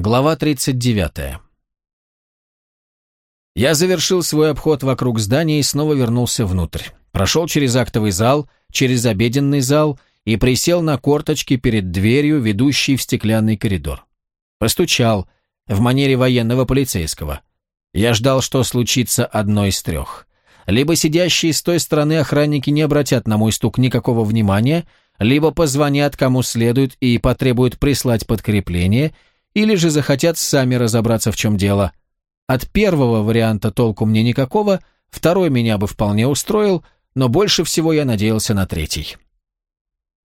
Глава 39. Я завершил свой обход вокруг здания и снова вернулся внутрь. Прошел через актовый зал, через обеденный зал и присел на корточки перед дверью, ведущей в стеклянный коридор. Постучал, в манере военного полицейского. Я ждал, что случится одно из трех. Либо сидящие с той стороны охранники не обратят на мой стук никакого внимания, либо позвонят кому следует и потребуют прислать подкрепление – или же захотят сами разобраться, в чем дело. От первого варианта толку мне никакого, второй меня бы вполне устроил, но больше всего я надеялся на третий.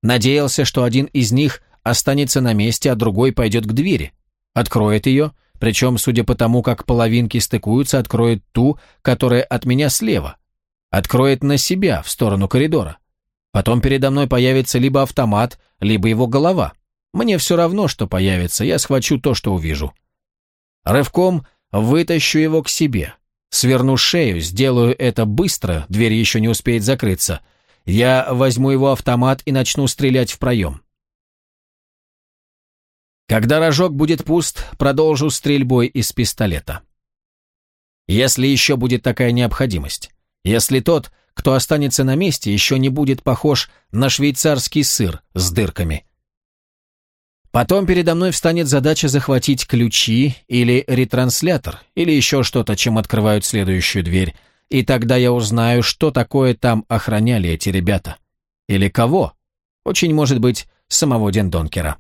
Надеялся, что один из них останется на месте, а другой пойдет к двери, откроет ее, причем, судя по тому, как половинки стыкуются, откроет ту, которая от меня слева, откроет на себя, в сторону коридора. Потом передо мной появится либо автомат, либо его голова. Мне все равно, что появится, я схвачу то, что увижу. Рывком вытащу его к себе. Сверну шею, сделаю это быстро, дверь еще не успеет закрыться. Я возьму его автомат и начну стрелять в проем. Когда рожок будет пуст, продолжу стрельбой из пистолета. Если еще будет такая необходимость. Если тот, кто останется на месте, еще не будет похож на швейцарский сыр с дырками. Потом передо мной встанет задача захватить ключи или ретранслятор, или еще что-то, чем открывают следующую дверь, и тогда я узнаю, что такое там охраняли эти ребята. Или кого. Очень может быть, самого Дендонкера.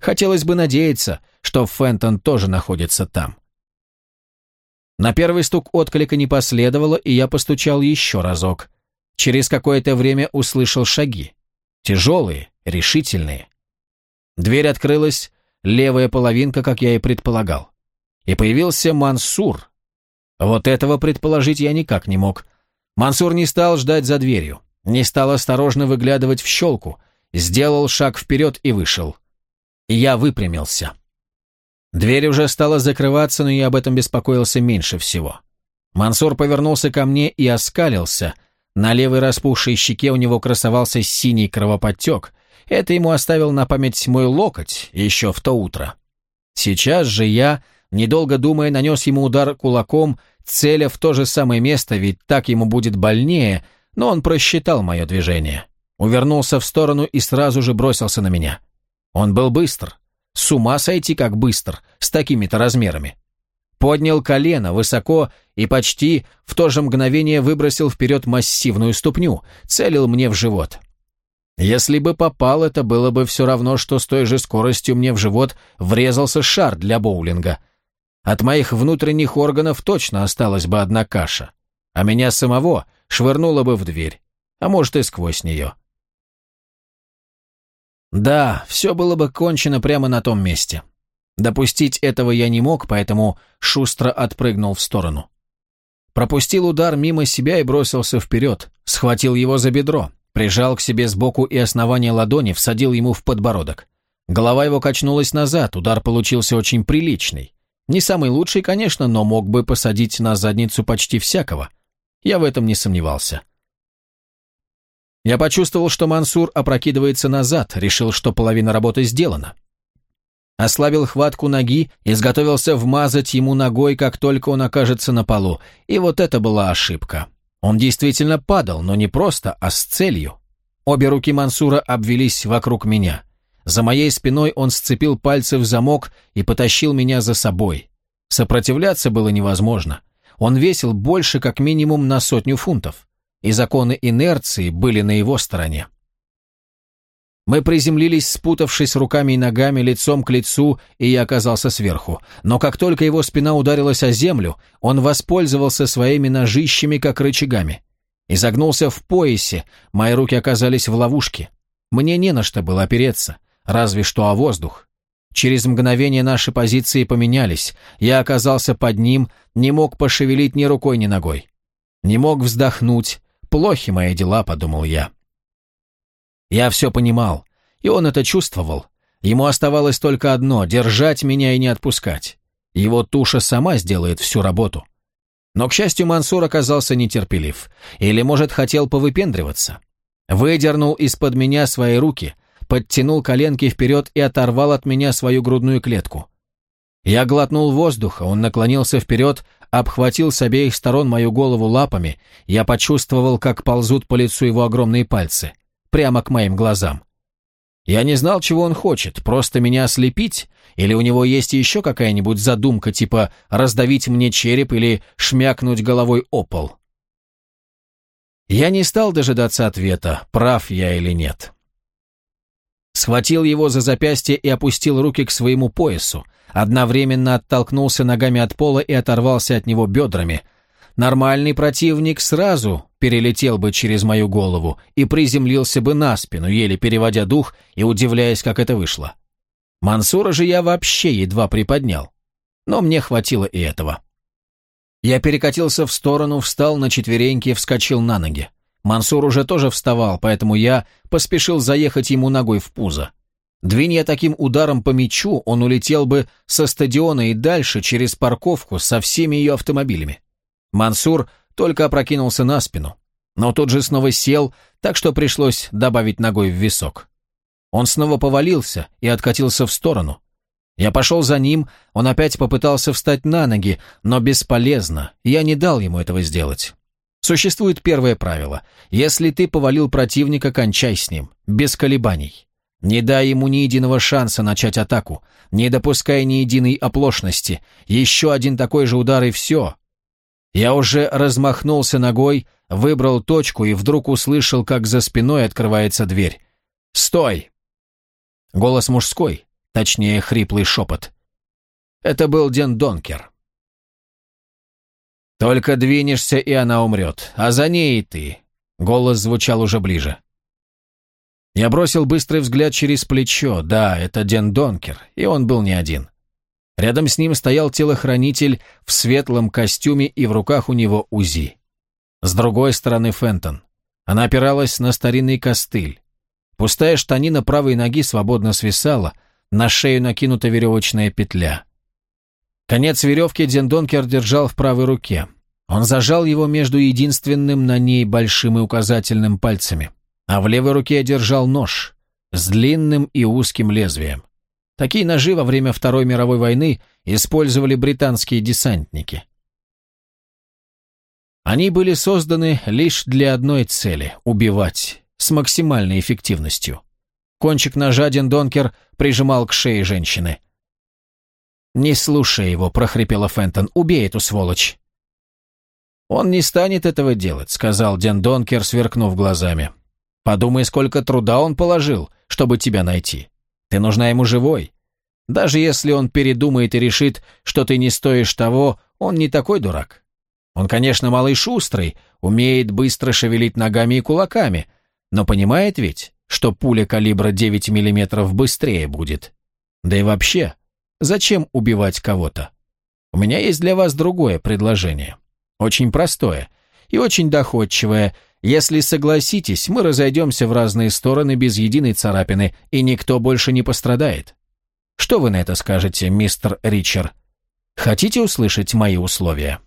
Хотелось бы надеяться, что Фентон тоже находится там. На первый стук отклика не последовало, и я постучал еще разок. Через какое-то время услышал шаги. Тяжелые, решительные. Дверь открылась, левая половинка, как я и предполагал. И появился Мансур. Вот этого предположить я никак не мог. Мансур не стал ждать за дверью, не стал осторожно выглядывать в щелку, сделал шаг вперед и вышел. И я выпрямился. Дверь уже стала закрываться, но я об этом беспокоился меньше всего. Мансур повернулся ко мне и оскалился. На левой распухшей щеке у него красовался синий кровоподтек, это ему оставил на память мой локоть еще в то утро. Сейчас же я, недолго думая, нанес ему удар кулаком, целя в то же самое место, ведь так ему будет больнее, но он просчитал мое движение. Увернулся в сторону и сразу же бросился на меня. Он был быстр. С ума сойти как быстр, с такими-то размерами. Поднял колено высоко и почти в то же мгновение выбросил вперед массивную ступню, целил мне в живот. Если бы попал, это было бы все равно, что с той же скоростью мне в живот врезался шар для боулинга. От моих внутренних органов точно осталась бы одна каша, а меня самого швырнуло бы в дверь, а может и сквозь нее. Да, все было бы кончено прямо на том месте. Допустить этого я не мог, поэтому шустро отпрыгнул в сторону. Пропустил удар мимо себя и бросился вперед, схватил его за бедро, Прижал к себе сбоку и основание ладони, всадил ему в подбородок. Голова его качнулась назад, удар получился очень приличный. Не самый лучший, конечно, но мог бы посадить на задницу почти всякого. Я в этом не сомневался. Я почувствовал, что Мансур опрокидывается назад, решил, что половина работы сделана. Ослабил хватку ноги, изготовился вмазать ему ногой, как только он окажется на полу, и вот это была ошибка. Он действительно падал, но не просто, а с целью. Обе руки Мансура обвелись вокруг меня. За моей спиной он сцепил пальцы в замок и потащил меня за собой. Сопротивляться было невозможно. Он весил больше как минимум на сотню фунтов, и законы инерции были на его стороне. Мы приземлились, спутавшись руками и ногами, лицом к лицу, и я оказался сверху. Но как только его спина ударилась о землю, он воспользовался своими ножищами, как рычагами. Изогнулся в поясе, мои руки оказались в ловушке. Мне не на что было опереться, разве что о воздух. Через мгновение наши позиции поменялись. Я оказался под ним, не мог пошевелить ни рукой, ни ногой. Не мог вздохнуть. Плохи мои дела, подумал я. Я все понимал, и он это чувствовал. Ему оставалось только одно — держать меня и не отпускать. Его туша сама сделает всю работу. Но, к счастью, Мансур оказался нетерпелив. Или, может, хотел повыпендриваться. Выдернул из-под меня свои руки, подтянул коленки вперед и оторвал от меня свою грудную клетку. Я глотнул воздуха, он наклонился вперед, обхватил с обеих сторон мою голову лапами, я почувствовал, как ползут по лицу его огромные пальцы, прямо к моим глазам. Я не знал, чего он хочет, просто меня ослепить, или у него есть еще какая-нибудь задумка, типа раздавить мне череп или шмякнуть головой о пол. Я не стал дожидаться ответа, прав я или нет. Схватил его за запястье и опустил руки к своему поясу, одновременно оттолкнулся ногами от пола и оторвался от него бедрами. Нормальный противник сразу перелетел бы через мою голову и приземлился бы на спину, еле переводя дух и удивляясь, как это вышло. Мансура же я вообще едва приподнял. Но мне хватило и этого. Я перекатился в сторону, встал на четвереньки, вскочил на ноги. Мансур уже тоже вставал, поэтому я поспешил заехать ему ногой в пузо. Двинь я таким ударом по мячу, он улетел бы со стадиона и дальше через парковку со всеми ее автомобилями. Мансур только опрокинулся на спину, но тут же снова сел, так что пришлось добавить ногой в висок. Он снова повалился и откатился в сторону. Я пошел за ним, он опять попытался встать на ноги, но бесполезно, я не дал ему этого сделать. Существует первое правило. Если ты повалил противника, кончай с ним, без колебаний. Не дай ему ни единого шанса начать атаку, не допускай ни единой оплошности. Еще один такой же удар и все. Я уже размахнулся ногой, выбрал точку и вдруг услышал, как за спиной открывается дверь. «Стой!» Голос мужской, точнее хриплый шепот. Это был Ден Донкер. «Только двинешься, и она умрет, а за ней и ты». Голос звучал уже ближе. Я бросил быстрый взгляд через плечо. Да, это Ден Донкер, и он был не один. Рядом с ним стоял телохранитель в светлом костюме, и в руках у него УЗИ. С другой стороны Фентон. Она опиралась на старинный костыль. Пустая штанина правой ноги свободно свисала, на шею накинута веревочная петля. Конец веревки Ден Донкер держал в правой руке. Он зажал его между единственным на ней большим и указательным пальцами а в левой руке держал нож с длинным и узким лезвием. Такие ножи во время Второй мировой войны использовали британские десантники. Они были созданы лишь для одной цели – убивать, с максимальной эффективностью. Кончик ножа Донкер прижимал к шее женщины. «Не слушай его», – прохрипела Фентон, – «убей эту сволочь». «Он не станет этого делать», – сказал Ден Донкер, сверкнув глазами. Подумай, сколько труда он положил, чтобы тебя найти. Ты нужна ему живой. Даже если он передумает и решит, что ты не стоишь того, он не такой дурак. Он, конечно, малый шустрый, умеет быстро шевелить ногами и кулаками, но понимает ведь, что пуля калибра 9 мм быстрее будет. Да и вообще, зачем убивать кого-то? У меня есть для вас другое предложение. Очень простое и очень доходчивое – если согласитесь, мы разойдемся в разные стороны без единой царапины, и никто больше не пострадает. Что вы на это скажете, мистер Ричард? Хотите услышать мои условия?»